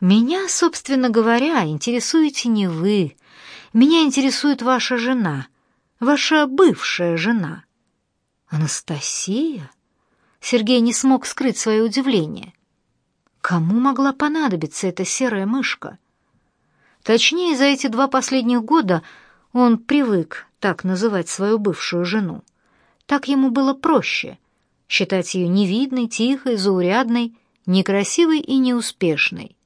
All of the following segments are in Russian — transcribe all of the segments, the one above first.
Меня, собственно говоря, интересуете не вы. Меня интересует ваша жена, ваша бывшая жена. Анастасия? Сергей не смог скрыть свое удивление. Кому могла понадобиться эта серая мышка? Точнее, за эти два последних года он привык так называть свою бывшую жену. Так ему было проще считать ее невидной, тихой, заурядной, некрасивой и неуспешной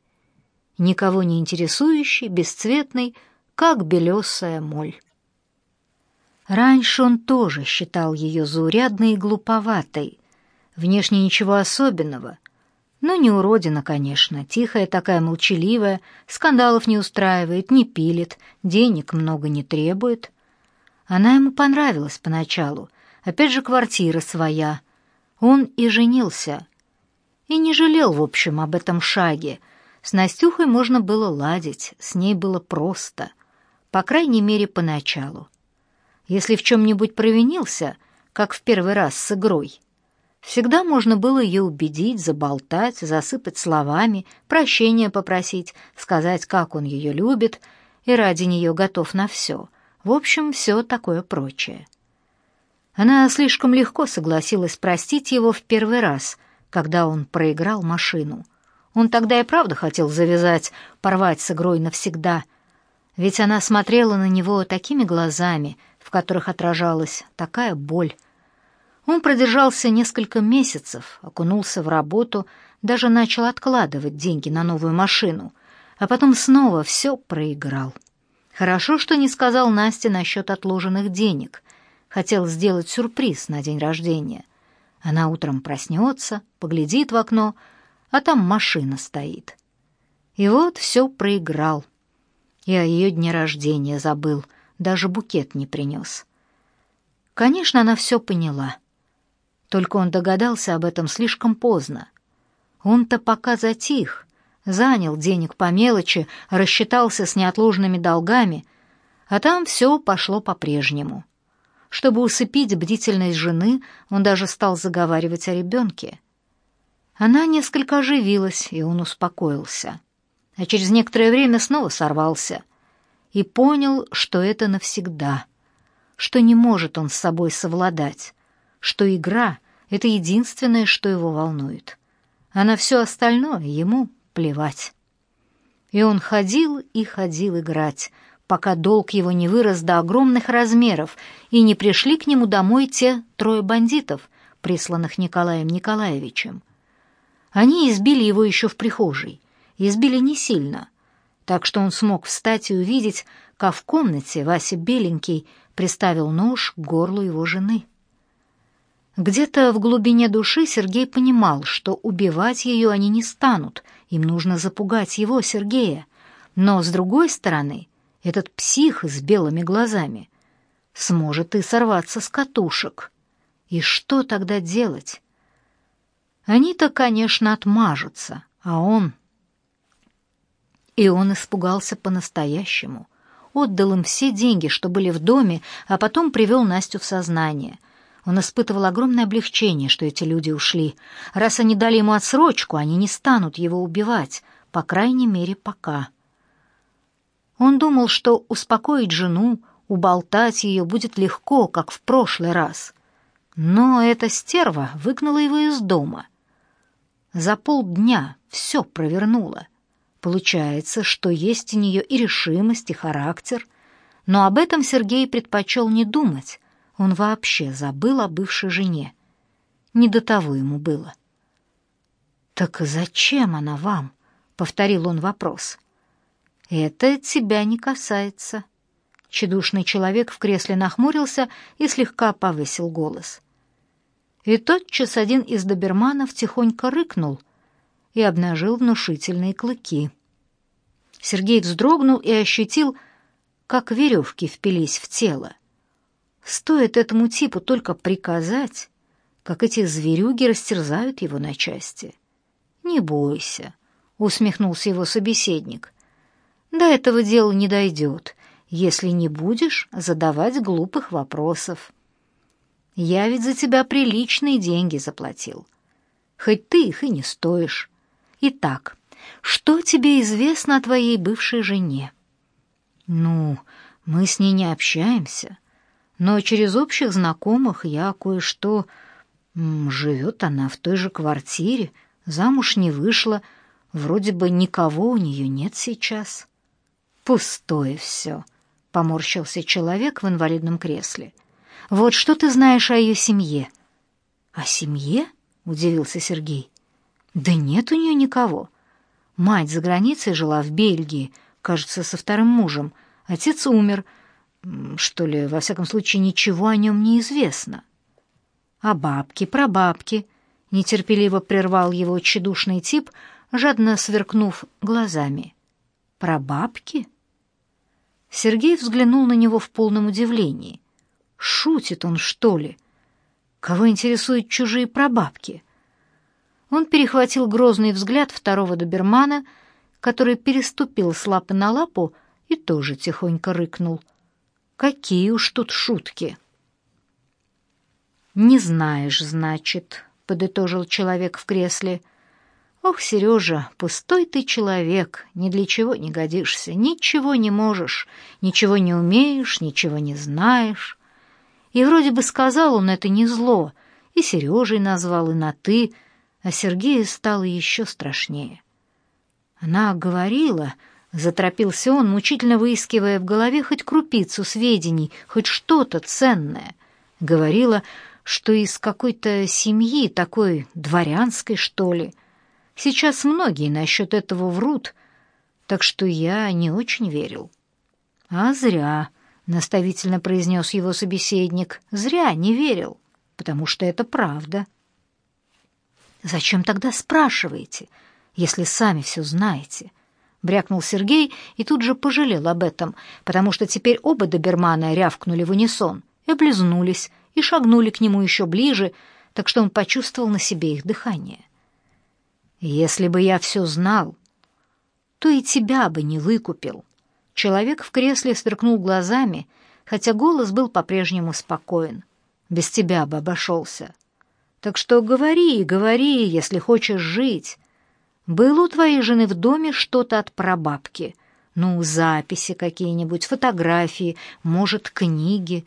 никого не интересующий, бесцветный, как белесая моль. Раньше он тоже считал ее заурядной и глуповатой. Внешне ничего особенного, но не уродина, конечно, тихая такая, молчаливая, скандалов не устраивает, не пилит, денег много не требует. Она ему понравилась поначалу, опять же квартира своя. Он и женился. И не жалел, в общем, об этом шаге — с Настюхой можно было ладить, с ней было просто, по крайней мере, поначалу. Если в чем-нибудь провинился, как в первый раз с игрой, всегда можно было ее убедить, заболтать, засыпать словами, прощения попросить, сказать, как он ее любит и ради нее готов на все. В общем, все такое прочее. Она слишком легко согласилась простить его в первый раз, когда он проиграл машину — он тогда и правда хотел завязать, порвать с игрой навсегда. Ведь она смотрела на него такими глазами, в которых отражалась такая боль. Он продержался несколько месяцев, окунулся в работу, даже начал откладывать деньги на новую машину, а потом снова все проиграл. Хорошо, что не сказал Насте насчет отложенных денег. Хотел сделать сюрприз на день рождения. Она утром проснется, поглядит в окно — а там машина стоит. И вот все проиграл. О ее дне рождения забыл, даже букет не принес. Конечно, она все поняла. Только он догадался об этом слишком поздно. Он-то пока затих, занял денег по мелочи, рассчитался с неотложными долгами, а там все пошло по-прежнему. Чтобы усыпить бдительность жены, он даже стал заговаривать о ребенке — она несколько оживилась, и он успокоился. А через некоторое время снова сорвался и понял, что это навсегда, что не может он с собой совладать, что игра — это единственное, что его волнует, а на все остальное ему плевать. И он ходил и ходил играть, пока долг его не вырос до огромных размеров и не пришли к нему домой те трое бандитов, присланных Николаем Николаевичем. Они избили его еще в прихожей, избили не сильно, так что он смог встать и увидеть, как в комнате Вася Беленький приставил нож к горлу его жены. Где-то в глубине души Сергей понимал, что убивать ее они не станут, им нужно запугать его, Сергея. Но, с другой стороны, этот псих с белыми глазами сможет и сорваться с катушек. И что тогда делать? Они-то, конечно, отмажутся, а он... И он испугался по-настоящему. Отдал им все деньги, что были в доме, а потом привел Настю в сознание. Он испытывал огромное облегчение, что эти люди ушли. Раз они дали ему отсрочку, они не станут его убивать, по крайней мере, пока. Он думал, что успокоить жену, уболтать ее будет легко, как в прошлый раз. Но эта стерва выгнала его из дома — за полдня все провернула. Получается, что есть у нее и решимость, и характер. Но об этом Сергей предпочел не думать. Он вообще забыл о бывшей жене. Не до того ему было. «Так зачем она вам?» — повторил он вопрос. «Это тебя не касается». Чедушный человек в кресле нахмурился и слегка повысил голос. И тотчас один из доберманов тихонько рыкнул и обнажил внушительные клыки. Сергей вздрогнул и ощутил, как веревки впились в тело. Стоит этому типу только приказать, как эти зверюги растерзают его на части. «Не бойся», — усмехнулся его собеседник. «До этого дела не дойдет, если не будешь задавать глупых вопросов». Я ведь за тебя приличные деньги заплатил. Хоть ты их и не стоишь. Итак, Что тебе известно о твоей бывшей жене?» «Ну, мы с ней не общаемся, но через общих знакомых я кое-что... Живет она в той же квартире, замуж не вышла, вроде бы никого у нее нет сейчас». «Пустое все», — поморщился человек в инвалидном кресле. «Вот что ты знаешь о ее семье?» «О семье?» — удивился Сергей. «Да нет у нее никого. Мать за границей жила в Бельгии, кажется, со вторым мужем. Отец умер. Что ли, во всяком случае, ничего о нем не известно». «А бабки, прабабки?» — нетерпеливо прервал его тщедушный тип, жадно сверкнув глазами. «Прабабки?» Сергей взглянул на него в полном удивлении. «Шутит он, что ли?» Кого интересуют чужие прабабки? Он перехватил грозный взгляд второго добермана, который переступил с лапы на лапу и тоже тихонько рыкнул. Какие уж тут шутки! «Не знаешь, значит», — подытожил человек в кресле. «Ох, Сережа, пустой ты человек, ни для чего не годишься, ничего не можешь, ничего не умеешь, ничего не знаешь. И вроде бы сказал он это не зло, и Сережей назвал, и на «ты», а Сергею стало еще страшнее. Она говорила, заторопился он, мучительно выискивая в голове хоть крупицу сведений, хоть что-то ценное. Говорила, что из какой-то семьи, такой дворянской, что ли. Сейчас многие насчет этого врут, так что я не очень верил. А зря. — наставительно произнес его собеседник. «Зря не верил, потому что это правда». «Зачем тогда спрашиваете, если сами все знаете?» — брякнул Сергей и тут же пожалел об этом, потому что теперь оба добермана рявкнули в унисон и облизнулись, и шагнули к нему еще ближе, так что он почувствовал на себе их дыхание. «Если бы я все знал, то и тебя бы не выкупил», Человек в кресле сверкнул глазами, хотя голос был по-прежнему спокоен. «Без тебя бы обошелся. Так что говори, говори, если хочешь жить. Было у твоей жены в доме что-то от прабабки? Ну, записи какие-нибудь, фотографии, может, книги?»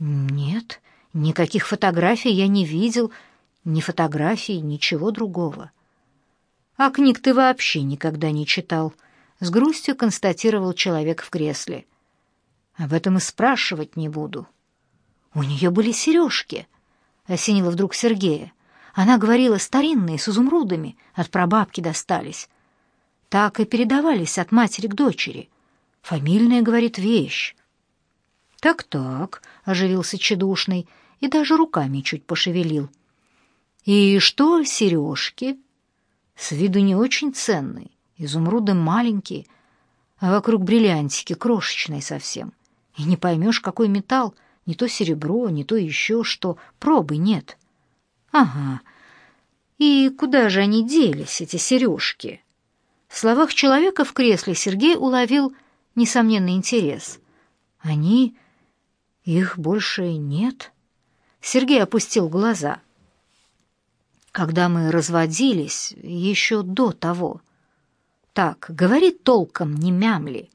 «Нет, никаких фотографий я не видел, ни фотографий, ничего другого». «А книг ты вообще никогда не читал?» С грустью констатировал человек в кресле. Об этом и спрашивать не буду. У нее были сережки, осенило вдруг Сергея. Она говорила старинные, с изумрудами, от прабабки достались. Так и передавались от матери к дочери. Фамильная, говорит, вещь. Так-так, оживился чедушный и даже руками чуть пошевелил. И что сережки? С виду не очень ценные. Изумруды маленькие, а вокруг бриллиантики, крошечные совсем. И не поймешь, какой металл, не то серебро, не то еще что, пробы нет. Ага. И куда же они делись, эти сережки? В словах человека в кресле Сергей уловил несомненный интерес. Они... их больше нет? Сергей опустил глаза. Когда мы разводились, еще до того, так, говори толком, не мямли.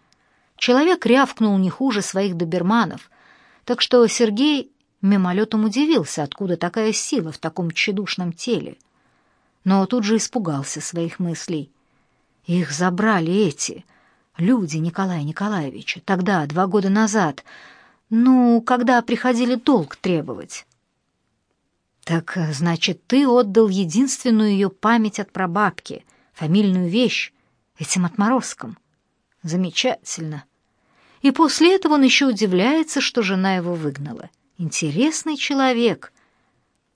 Человек рявкнул не хуже своих доберманов, так что Сергей мимолетом удивился, откуда такая сила в таком тщедушном теле. Но тут же испугался своих мыслей. Их забрали эти, люди Николая Николаевича, тогда, два года назад, ну, когда приходили долг требовать. Так, значит, ты отдал единственную ее память от прабабки, фамильную вещь, этим отморозком. Замечательно. И после этого он еще удивляется, что жена его выгнала. Интересный человек.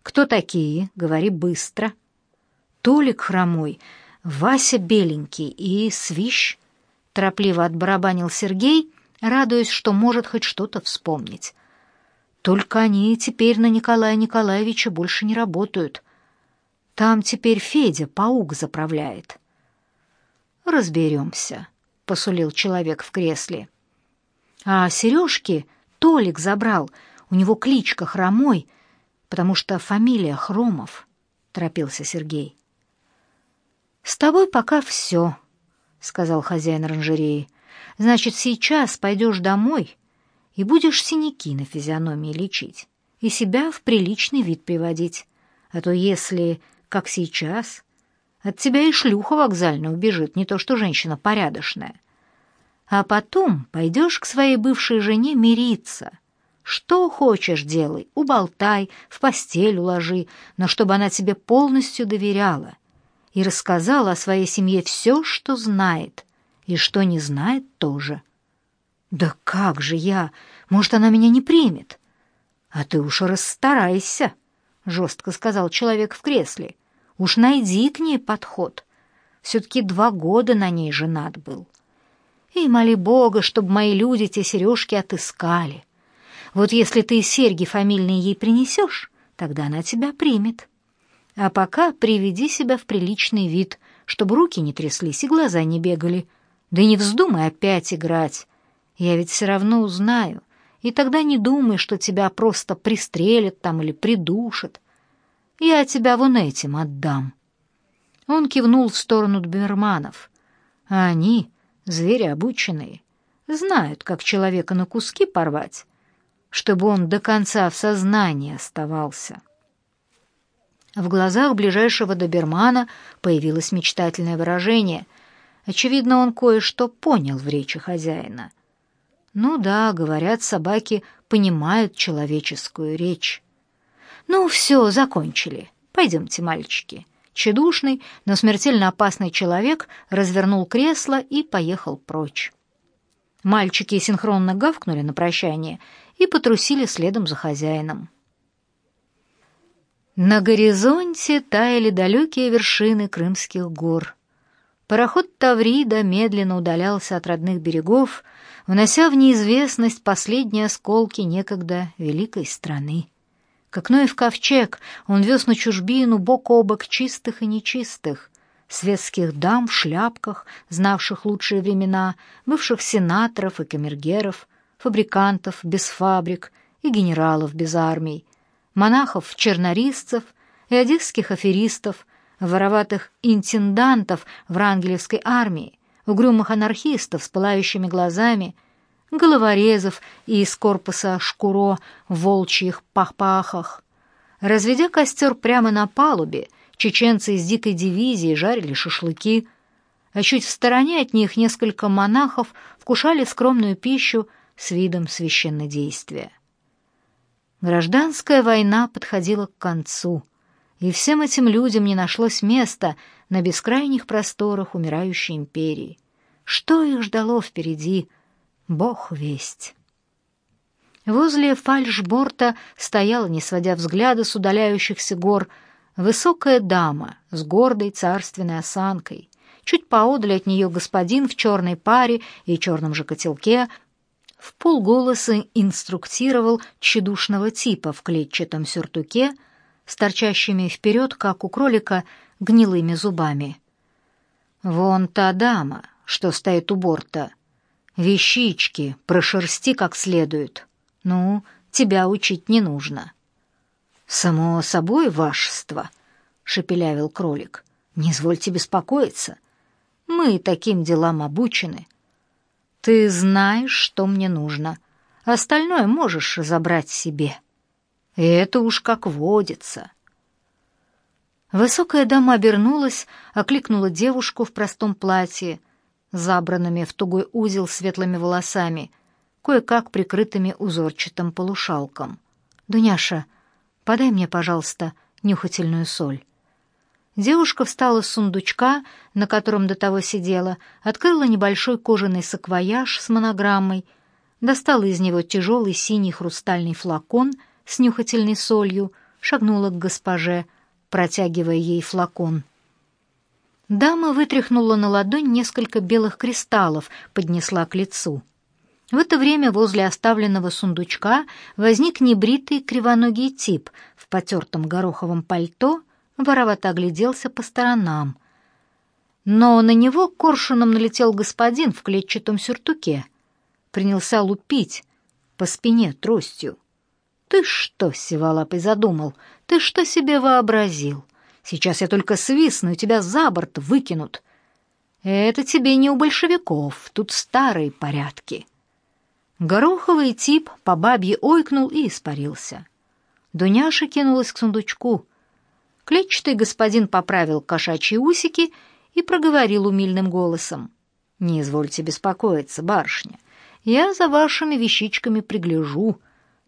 Кто такие? Говори быстро. Толик хромой, Вася беленький и свищ. Торопливо отбарабанил Сергей, радуясь, что может хоть что-то вспомнить. Только они теперь на Николая Николаевича больше не работают. Там теперь Федя, паук, заправляет. «Разберемся», — посулил человек в кресле. «А сережки Толик забрал, у него кличка Хромой, потому что фамилия Хромов», — торопился Сергей. «С тобой пока все», — сказал хозяин оранжереи. «Значит, сейчас пойдешь домой и будешь синяки на физиономии лечить и себя в приличный вид приводить. А то если, как сейчас, от тебя и шлюха вокзальная убежит, не то что женщина порядочная. А потом пойдешь к своей бывшей жене мириться. Что хочешь делай, уболтай, в постель уложи, но чтобы она тебе полностью доверяла и рассказала о своей семье все, что знает, и что не знает тоже. Да как же я? Может, она меня не примет? А ты уж расстарайся, жестко сказал человек в кресле. Уж найди к ней подход. Все-таки два года на ней женат был. И моли Бога, чтобы мои люди те сережки отыскали. Вот если ты серьги фамильные ей принесешь, тогда она тебя примет. А пока приведи себя в приличный вид, чтобы руки не тряслись и глаза не бегали. Да не вздумай опять играть. Я ведь все равно узнаю. И тогда не думай, что тебя просто пристрелят там или придушат. Я тебя вон этим отдам». Он кивнул в сторону доберманов. А они, звери обученные, знают, как человека на куски порвать, чтобы он до конца в сознании оставался. В глазах ближайшего добермана появилось мечтательное выражение. Очевидно, он кое-что понял в речи хозяина. Ну да, говорят, собаки понимают человеческую речь. «Ну, все, закончили. Пойдемте, мальчики». Чедушный, но смертельно опасный человек развернул кресло и поехал прочь. Мальчики синхронно гавкнули на прощание и потрусили следом за хозяином. На горизонте таяли далекие вершины крымских гор. Пароход Таврида медленно удалялся от родных берегов, внося в неизвестность последние осколки некогда великой страны. Как Ноев ковчег, он вез на чужбину бок о бок чистых и нечистых, светских дам в шляпках, знавших лучшие времена, бывших сенаторов и камергеров, фабрикантов без фабрик и генералов без армий, монахов-чернорисцев и одесских аферистов, вороватых интендантов врангелевской армии, угрюмых анархистов с пылающими глазами — головорезов и из корпуса Шкуро в волчьих пахпахах. Разведя костер прямо на палубе, чеченцы из дикой дивизии жарили шашлыки, а чуть в стороне от них несколько монахов вкушали скромную пищу с видом священнодействия. Гражданская война подходила к концу, и всем этим людям не нашлось места на бескрайних просторах умирающей империи. Что их ждало впереди — Бог весть. Возле фальшборта стояла, не сводя взгляда с удаляющихся гор, высокая дама с гордой царственной осанкой. Чуть поодаль от нее господин в черной паре и черном же котелке в полголоса инструктировал тщедушного типа в клетчатом сюртуке с торчащими вперед, как у кролика, гнилыми зубами. «Вон та дама, что стоит у борта», Вещички прошерсти как следует. Ну, тебя учить не нужно. Само собой, вашество, шепелявил кролик. Не извольте беспокоиться. Мы таким делам обучены. Ты знаешь, что мне нужно. Остальное можешь забрать себе. Это уж как водится. Высокая дама обернулась, окликнула девушку в простом платье, забранными в тугой узел светлыми волосами, кое-как прикрытыми узорчатым полушалком. «Дуняша, подай мне, пожалуйста, нюхательную соль». Девушка встала с сундучка, на котором до того сидела, открыла небольшой кожаный саквояж с монограммой, достала из него тяжелый синий хрустальный флакон с нюхательной солью, шагнула к госпоже, протягивая ей флакон. Дама вытряхнула на ладонь несколько белых кристаллов, поднесла к лицу. В это время возле оставленного сундучка возник небритый кривоногий тип в потертом гороховом пальто, воровато огляделся по сторонам. Но на него коршуном налетел господин в клетчатом сюртуке. Принялся лупить по спине тростью. «Ты что, Сиволапый, задумал? Ты что себе вообразил? Сейчас я только свистну, и тебя за борт выкинут. Это тебе не у большевиков, тут старые порядки. Гороховый тип по бабье ойкнул и испарился. Дуняша кинулась к сундучку. Клетчатый господин поправил кошачьи усики и проговорил умильным голосом. «Не извольте беспокоиться, барышня. Я за вашими вещичками пригляжу.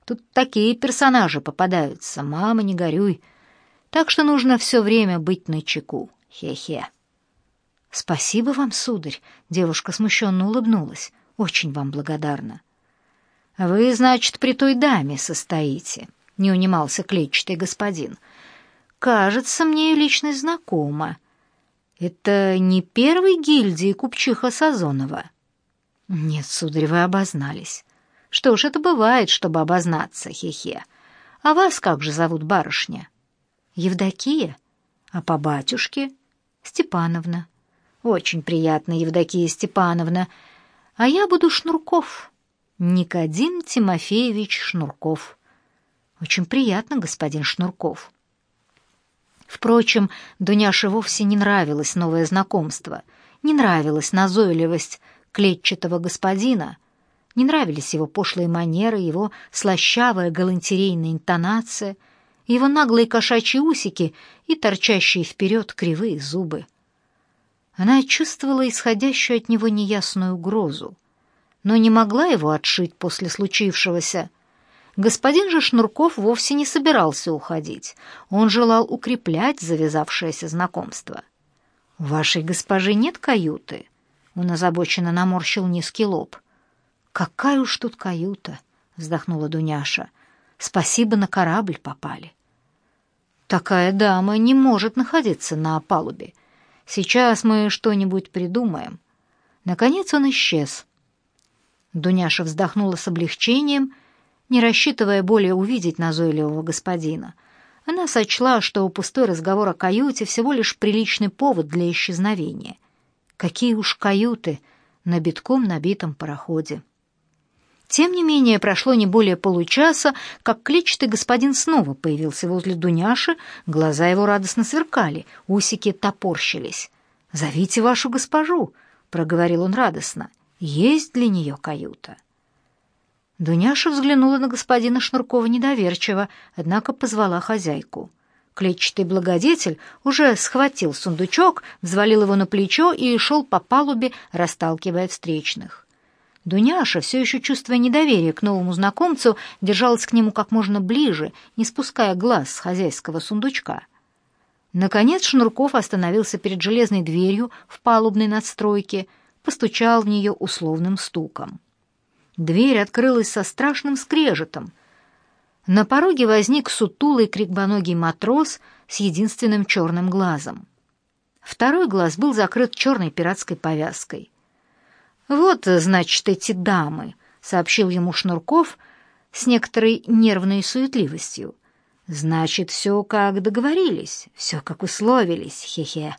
Тут такие персонажи попадаются, мама, не горюй. Так что нужно все время быть начеку. Хе-хе». «Спасибо вам, сударь», — девушка смущенно улыбнулась. «Очень вам благодарна». «Вы, значит, при той даме состоите», — не унимался клетчатый господин. «Кажется, мне лично знакома. Это не первый гильдии купчиха Сазонова?» «Нет, сударь, вы обознались. Что ж, это бывает, чтобы обознаться, хе-хе. А вас как же зовут барышня?» «Евдокия? А по батюшке?» «Степановна». Очень приятно, Евдокия Степановна. А я буду Шнурков. Никодим Тимофеевич Шнурков. Очень приятно, господин Шнурков. Впрочем, Дуняше вовсе не нравилось новое знакомство, не нравилась назойливость клетчатого господина, не нравились его пошлые манеры, его слащавая галантерейная интонация, его наглые кошачьи усики и торчащие вперед кривые зубы. Она чувствовала исходящую от него неясную угрозу, но не могла его отшить после случившегося. Господин же Шнурков вовсе не собирался уходить. Он желал укреплять завязавшееся знакомство. «У вашей госпожи нет каюты?» Он озабоченно наморщил низкий лоб. «Какая уж тут каюта!» — вздохнула Дуняша. «Спасибо, на корабль попали». «Такая дама не может находиться на палубе. Сейчас мы что-нибудь придумаем. Наконец он исчез. Дуняша вздохнула с облегчением, не рассчитывая более увидеть назойливого господина. Она сочла, что пустой разговор о каюте всего лишь приличный повод для исчезновения. Какие уж каюты на битком набитом пароходе. Тем не менее, прошло не более получаса, как клетчатый господин снова появился возле Дуняши, глаза его радостно сверкали, усики топорщились. «Зовите вашу госпожу», — проговорил он радостно, — «есть для нее каюта». Дуняша взглянула на господина Шнуркова недоверчиво, однако позвала хозяйку. Клетчатый благодетель уже схватил сундучок, взвалил его на плечо и шел по палубе, расталкивая встречных. Дуняша, все еще чувствуя недоверие к новому знакомцу, держалась к нему как можно ближе, не спуская глаз с хозяйского сундучка. Наконец Шнурков остановился перед железной дверью в палубной надстройке, постучал в нее условным стуком. Дверь открылась со страшным скрежетом. На пороге возник сутулый крикбоногий матрос с единственным черным глазом. Второй глаз был закрыт черной пиратской повязкой. «Вот, значит, эти дамы», — сообщил ему Шнурков с некоторой нервной суетливостью. «Значит, все как договорились, все как условились, хе-хе».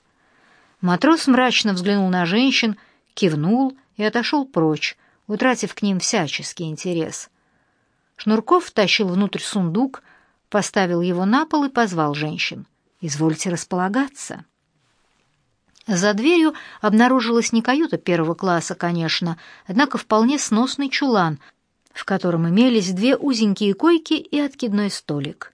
Матрос мрачно взглянул на женщин, кивнул и отошел прочь, утратив к ним всяческий интерес. Шнурков втащил внутрь сундук, поставил его на пол и позвал женщин. «Извольте располагаться». За дверью обнаружилась не каюта первого класса, конечно, однако вполне сносный чулан, в котором имелись две узенькие койки и откидной столик.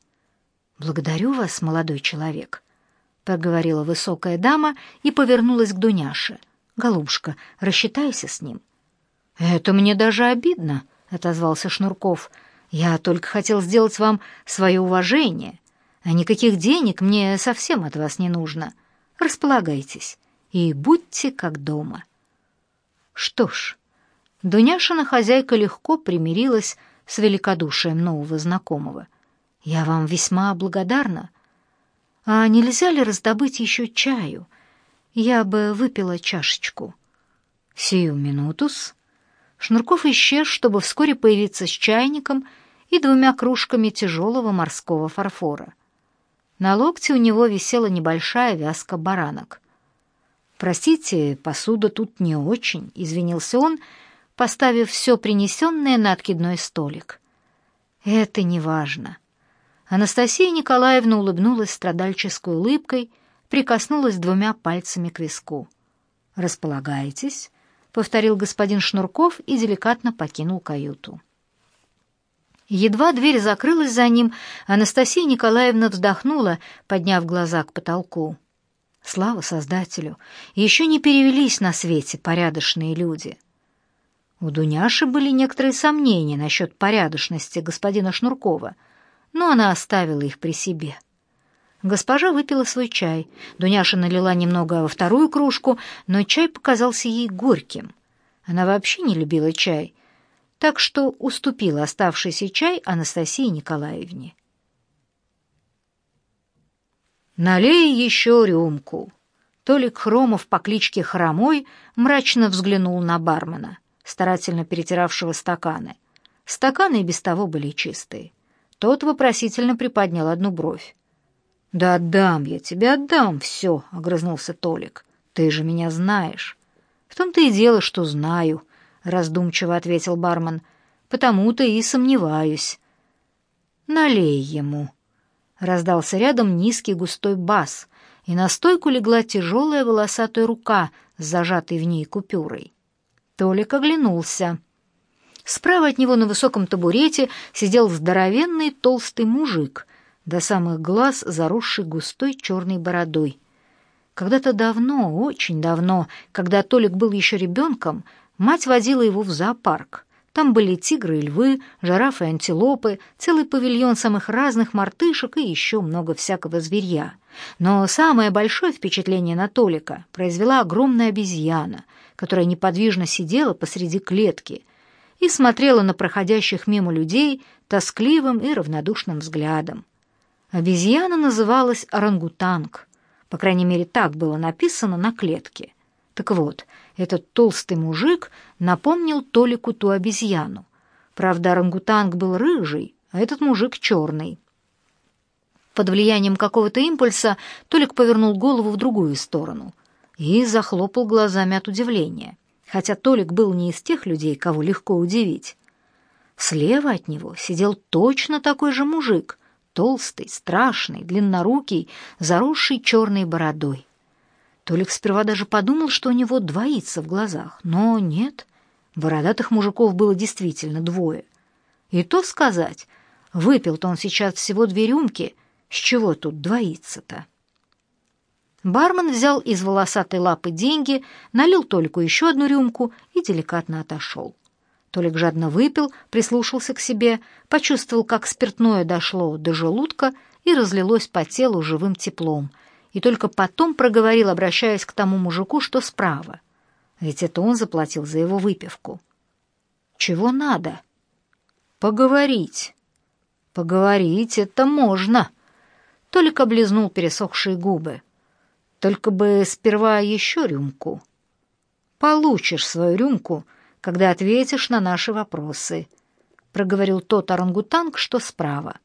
«Благодарю вас, молодой человек», — проговорила высокая дама и повернулась к Дуняше. «Голубушка, рассчитайся с ним». «Это мне даже обидно», — отозвался Шнурков. «Я только хотел сделать вам свое уважение, а никаких денег мне совсем от вас не нужно». Располагайтесь и будьте как дома. Что ж, Дуняшина хозяйка легко примирилась с великодушием нового знакомого. Я вам весьма благодарна. А нельзя ли раздобыть еще чаю? Я бы выпила чашечку. Сию минутус. Шнурков исчез, чтобы вскоре появиться с чайником и двумя кружками тяжелого морского фарфора. На локте у него висела небольшая вязка баранок. «Простите, посуда тут не очень», — извинился он, поставив все принесенное на откидной столик. «Это не важно. Анастасия Николаевна улыбнулась страдальческой улыбкой, прикоснулась двумя пальцами к виску. «Располагайтесь», — повторил господин Шнурков и деликатно покинул каюту. Едва дверь закрылась за ним, Анастасия Николаевна вздохнула, подняв глаза к потолку. Слава Создателю! Еще не перевелись на свете порядочные люди. У Дуняши были некоторые сомнения насчет порядочности господина Шнуркова, но она оставила их при себе. Госпожа выпила свой чай. Дуняша налила немного во вторую кружку, но чай показался ей горьким. Она вообще не любила чай, так что уступила оставшийся чай Анастасии Николаевне. «Налей еще рюмку». Толик Хромов по кличке Хромой мрачно взглянул на бармена, старательно перетиравшего стаканы. Стаканы и без того были чистые. Тот вопросительно приподнял одну бровь. «Да отдам я тебе, отдам все», — огрызнулся Толик. «Ты же меня знаешь». «В том-то и дело, что знаю», — раздумчиво ответил бармен. «Потому-то и сомневаюсь». «Налей ему», — раздался рядом низкий густой бас, и на стойку легла тяжелая волосатая рука с зажатой в ней купюрой. Толик оглянулся. Справа от него на высоком табурете сидел здоровенный толстый мужик, до самых глаз заросший густой черной бородой. Когда-то давно, очень давно, когда Толик был еще ребенком, мать водила его в зоопарк. Там были тигры и львы, жирафы и антилопы, целый павильон самых разных мартышек и еще много всякого зверья. Но самое большое впечатление на Толика произвела огромная обезьяна, которая неподвижно сидела посреди клетки и смотрела на проходящих мимо людей тоскливым и равнодушным взглядом. Обезьяна называлась орангутанг. По крайней мере, так было написано на клетке. Так вот, этот толстый мужик напомнил Толику ту обезьяну. Правда, орангутанг был рыжий, а этот мужик черный. Под влиянием какого-то импульса Толик повернул голову в другую сторону и захлопал глазами от удивления, хотя Толик был не из тех людей, кого легко удивить. Слева от него сидел точно такой же мужик, толстый, страшный, длиннорукий, заросший черной бородой. Толик сперва даже подумал, что у него двоится в глазах, но нет, бородатых мужиков было действительно двое. И то сказать, выпил-то он сейчас всего две рюмки, с чего тут двоится-то? Бармен взял из волосатой лапы деньги, налил Толику еще одну рюмку и деликатно отошел. Толик жадно выпил, прислушался к себе, почувствовал, как спиртное дошло до желудка и разлилось по телу живым теплом, и только потом проговорил, обращаясь к тому мужику, что справа. Ведь это он заплатил за его выпивку. «Чего надо?» «Поговорить». «Поговорить это можно». Толик облизнул пересохшие губы. «Только бы сперва еще рюмку». «Получишь свою рюмку», — когда ответишь на наши вопросы», — проговорил тот орангутанг, что справа.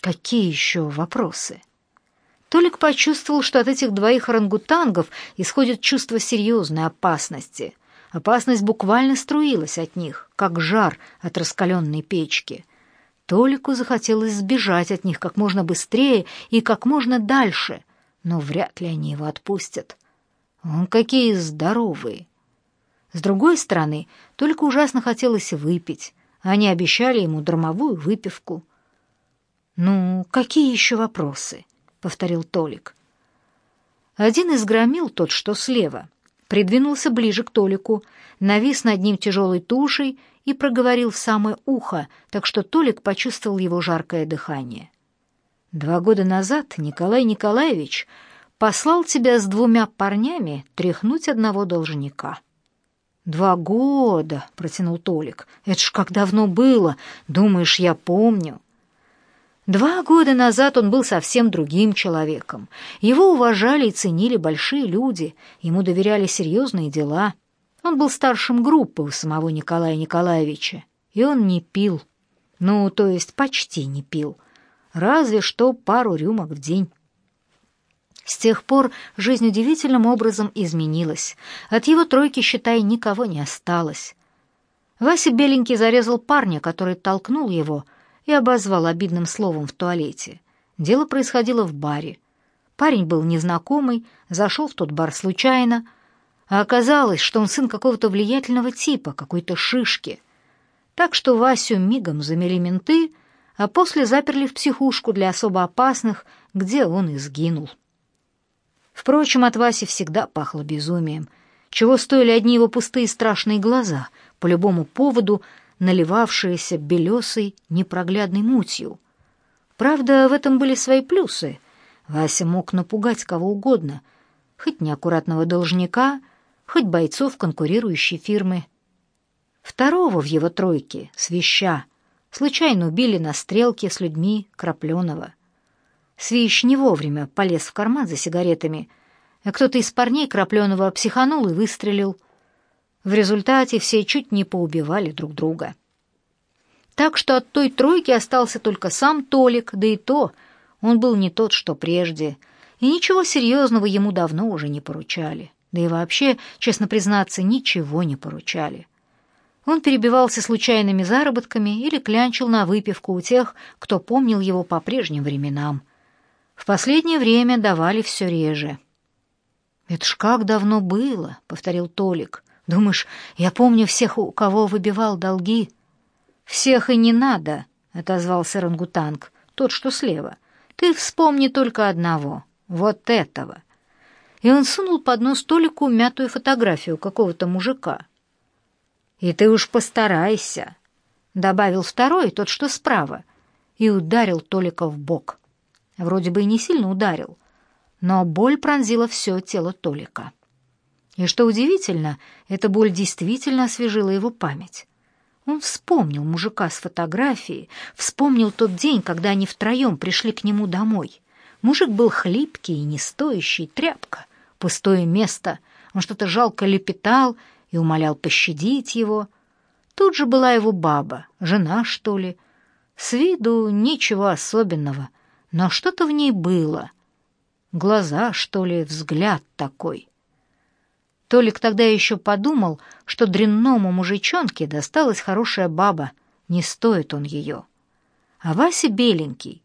«Какие еще вопросы?» Толик почувствовал, что от этих двоих орангутангов исходит чувство серьезной опасности. Опасность буквально струилась от них, как жар от раскаленной печки. Толику захотелось сбежать от них как можно быстрее и как можно дальше, но вряд ли они его отпустят. Он какие здоровые! С другой стороны, только ужасно хотелось выпить. Они обещали ему драмовую выпивку. «Ну, какие еще вопросы?» — повторил Толик. Один из громил, тот, что слева, придвинулся ближе к Толику, навис над ним тяжелой тушей и проговорил в самое ухо, так что Толик почувствовал его жаркое дыхание. «Два года назад Николай Николаевич послал тебя с двумя парнями тряхнуть одного должника». «Два года», — протянул Толик. «Это ж как давно было. Думаешь, я помню?» Два года назад он был совсем другим человеком. Его уважали и ценили большие люди, ему доверяли серьезные дела. Он был старшим группы у самого Николая Николаевича, и он не пил. Ну, то есть почти не пил. Разве что пару рюмок в день. С тех пор жизнь удивительным образом изменилась. От его тройки, считай, никого не осталось. Вася Беленький зарезал парня, который толкнул его, и обозвал обидным словом в туалете. Дело происходило в баре. Парень был незнакомый, зашел в тот бар случайно, а оказалось, что он сын какого-то влиятельного типа, какой-то шишки. Так что Васю мигом замели менты, а после заперли в психушку для особо опасных, где он и сгинул. Впрочем, от Васи всегда пахло безумием, чего стоили одни его пустые страшные глаза, по любому поводу наливавшиеся белесой непроглядной мутью. Правда, в этом были свои плюсы. Вася мог напугать кого угодно, хоть неаккуратного должника, хоть бойцов конкурирующей фирмы. Второго в его тройке, свища, случайно убили на стрелке с людьми Крапленова. Свищ не вовремя полез в карман за сигаретами, а кто-то из парней Крапленова психанул и выстрелил. В результате все чуть не поубивали друг друга. Так что от той тройки остался только сам Толик, да и то он был не тот, что прежде, и ничего серьезного ему давно уже не поручали. Да и вообще, честно признаться, ничего не поручали. Он перебивался случайными заработками или клянчил на выпивку у тех, кто помнил его по прежним временам. В последнее время давали все реже. «Это ж как давно было», — повторил Толик. «Думаешь, я помню всех, у кого выбивал долги?» «Всех и не надо», — отозвался рангутанг, тот, что слева. «Ты вспомни только одного, вот этого». И он сунул под нос Толику мятую фотографию какого-то мужика. «И ты уж постарайся», — добавил второй, тот, что справа, и ударил Толика в бок. Вроде бы и не сильно ударил, но боль пронзила все тело Толика. И что удивительно, эта боль действительно освежила его память. Он вспомнил мужика с фотографией, вспомнил тот день, когда они втроем пришли к нему домой. Мужик был хлипкий и не стоящий, тряпка, пустое место. Он что-то жалко лепетал и умолял пощадить его. Тут же была его баба, жена, что ли. С виду ничего особенного, но что-то в ней было. Глаза, что ли, взгляд такой. Толик тогда еще подумал, что дрянному мужичонке досталась хорошая баба, не стоит он ее. А Вася беленький.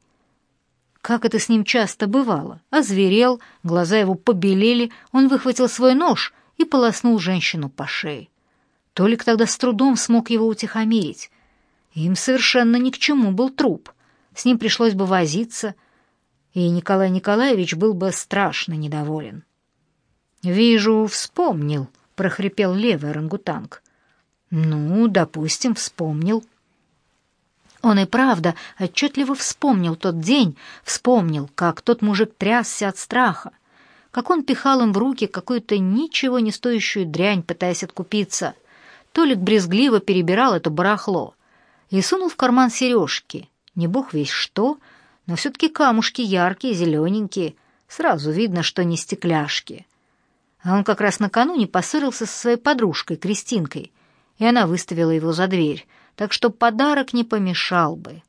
Как это с ним часто бывало, озверел, глаза его побелели, он выхватил свой нож и полоснул женщину по шее. Толик тогда с трудом смог его утихомирить. Им совершенно ни к чему был труп. С ним пришлось бы возиться, и Николай Николаевич был бы страшно недоволен. «Вижу, вспомнил», — прохрипел левый орангутанг. «Ну, допустим, вспомнил». Он и правда отчетливо вспомнил тот день, вспомнил, как тот мужик трясся от страха, как он пихал им в руки какую-то ничего не стоящую дрянь, пытаясь откупиться. Толик брезгливо перебирал это барахло и сунул в карман сережки. Не бог весь что, но все-таки камушки яркие, зелененькие, сразу видно, что не стекляшки. А он как раз накануне поссорился со своей подружкой Кристинкой, и она выставила его за дверь, так что подарок не помешал бы.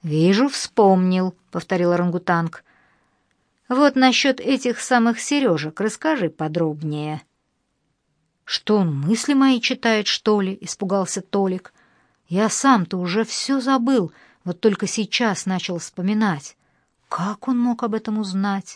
«Вижу, вспомнил», — повторил орангутанг. «Вот насчет этих самых сережек расскажи подробнее». «Что он мысли мои читает, что ли?» — испугался Толик. «Я сам-то уже все забыл, вот только сейчас начал вспоминать. Как он мог об этом узнать?»